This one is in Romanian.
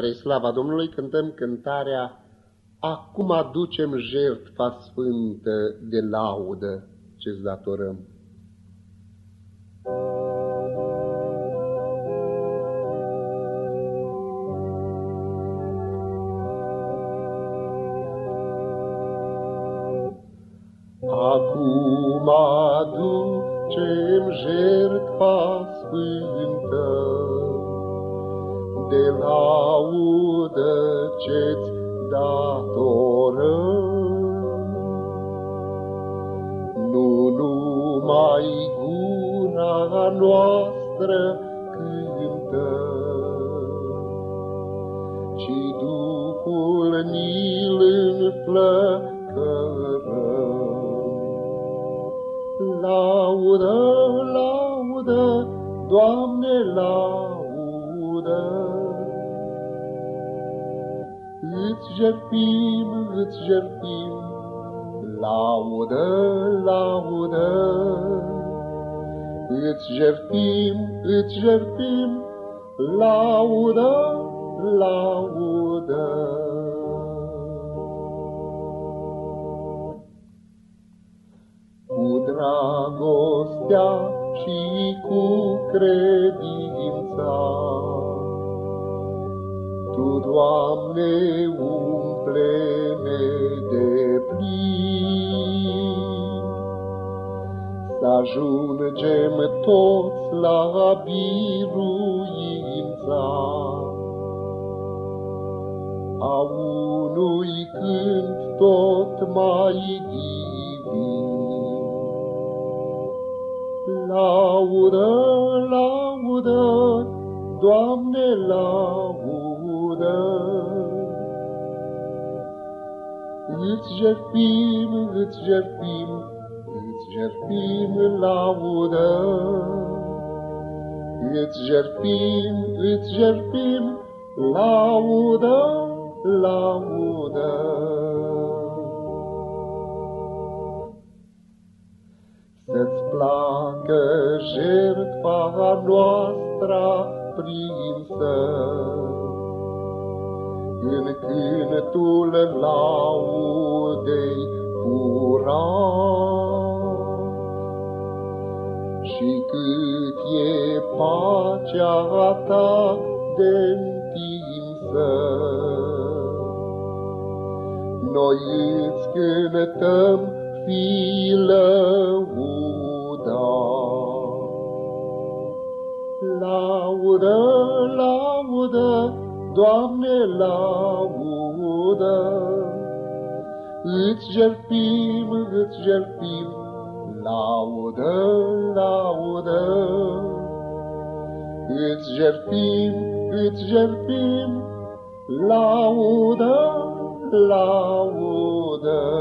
Spre slava Domnului cântăm cântarea Acum aducem jertfa sfântă de laudă ce-ți datorăm. Acum aducem jertfa sfântă de laudă ce-ți datorăm. Nu numai gura noastră cântă, ci Duhul ni-l înflăcărăm. Laudă, laudă, Doamne, laudă, Îți jertfim, îți jertfim, laudă, laudă. Îți jertfim, îți jertfim, laudă, laudă. Cu dragostea și cu credința, tu, Doamne, umple-ne de plin. Să ajungem toți la biruința a unui cânt tot mai divin. Laudă, laudă, Doamne, laudă, laudă. Îți jertfim, îți jertfim, îți jertfim laudă. Îți jertfim, îți jertfim laudă, laudă. Să-ți placă jertfa noastră prinsă, în cântul laudei curat. Și cât e pacea ta de întinsă, noi îți cântăm fi Doamne, laudă, Îți jertfim, îți jertfim, laudă, laudă. Îți jertfim, îți jertfim, laudă, laudă.